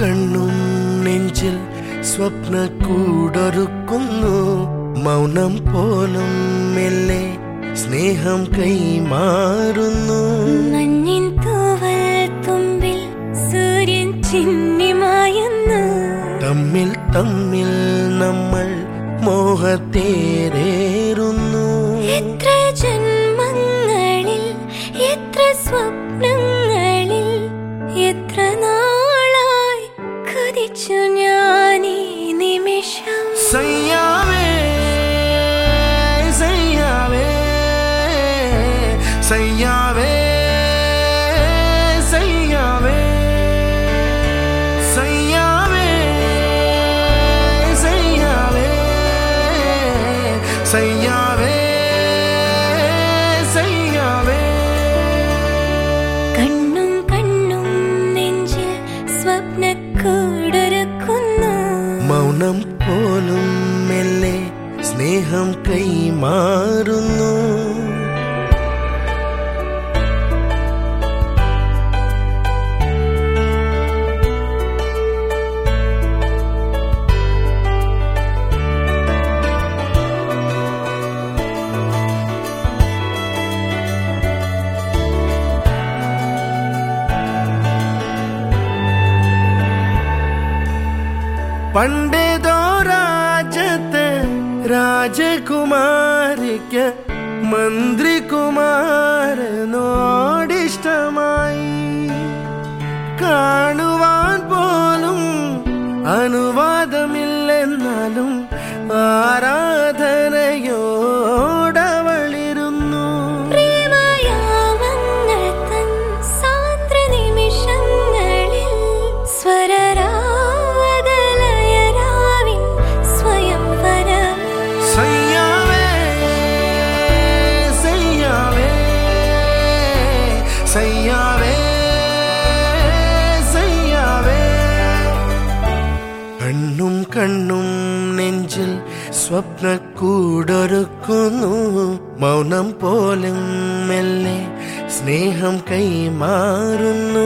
കണ്ണും നെഞ്ചിൽ സ്വപ്ന കൂടൊരുക്കുന്നു മൗനം പോലും മെല്ലെ സ്നേഹം കൈമാറുന്നു. മഞ്ഞിൻ തൂവൽ തുമ്പിൽ സൂര്യൻ ചിന്നിമായുന്നു. തമ്മിൽ തമ്മിൽ നമ്മൾ മോഹത്തേരേറുന്നു. എത്ര ജന്മങ്ങളിൽ കണ്ണും കണ്ണും നെഞ്ചിൽ മൗനം പോലും മെല്ലെ സ്നേഹം കൈമാറുന്നു. പണ്ടേതോ രാജ്യത്തെ രാജകുമാരിക്ക് മന്ത്രികുമാരനോടിഷ്ടമായി കാണുവാൻ പോലും അനുവാദമില്ലെന്നാലും ആരാധനയോടവളിരുന്നു കണ്ണും നെഞ്ചിൽ സ്വപ്ന കൂടൊരുക്കുന്നു മൗനം പോലും മെല്ലെ സ്നേഹം കൈമാറുന്നു.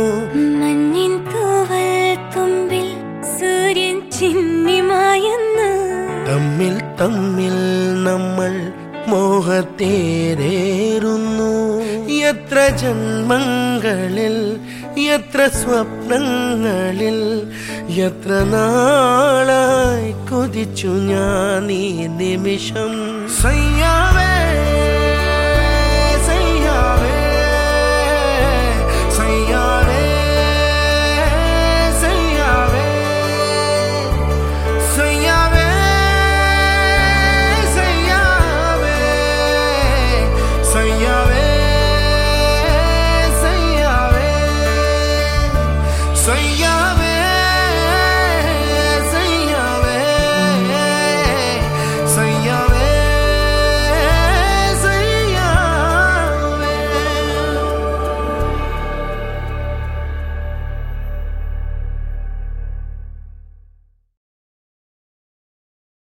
മഞ്ഞിൻ തൂവൽ തുമ്പിൽ സൂര്യൻ ചിന്നിമായുന്നു തമ്മിൽ തമ്മിൽ നമ്മൾ മോഹത്തേരേറുന്നു. എത്ര ജന്മങ്ങളിൽ എത്ര സ്വപ്നങ്ങളിൽ എത്ര നാളായി കൊതിച്ചു ഞാൻ നിമിഷം. സയ്യാവേ.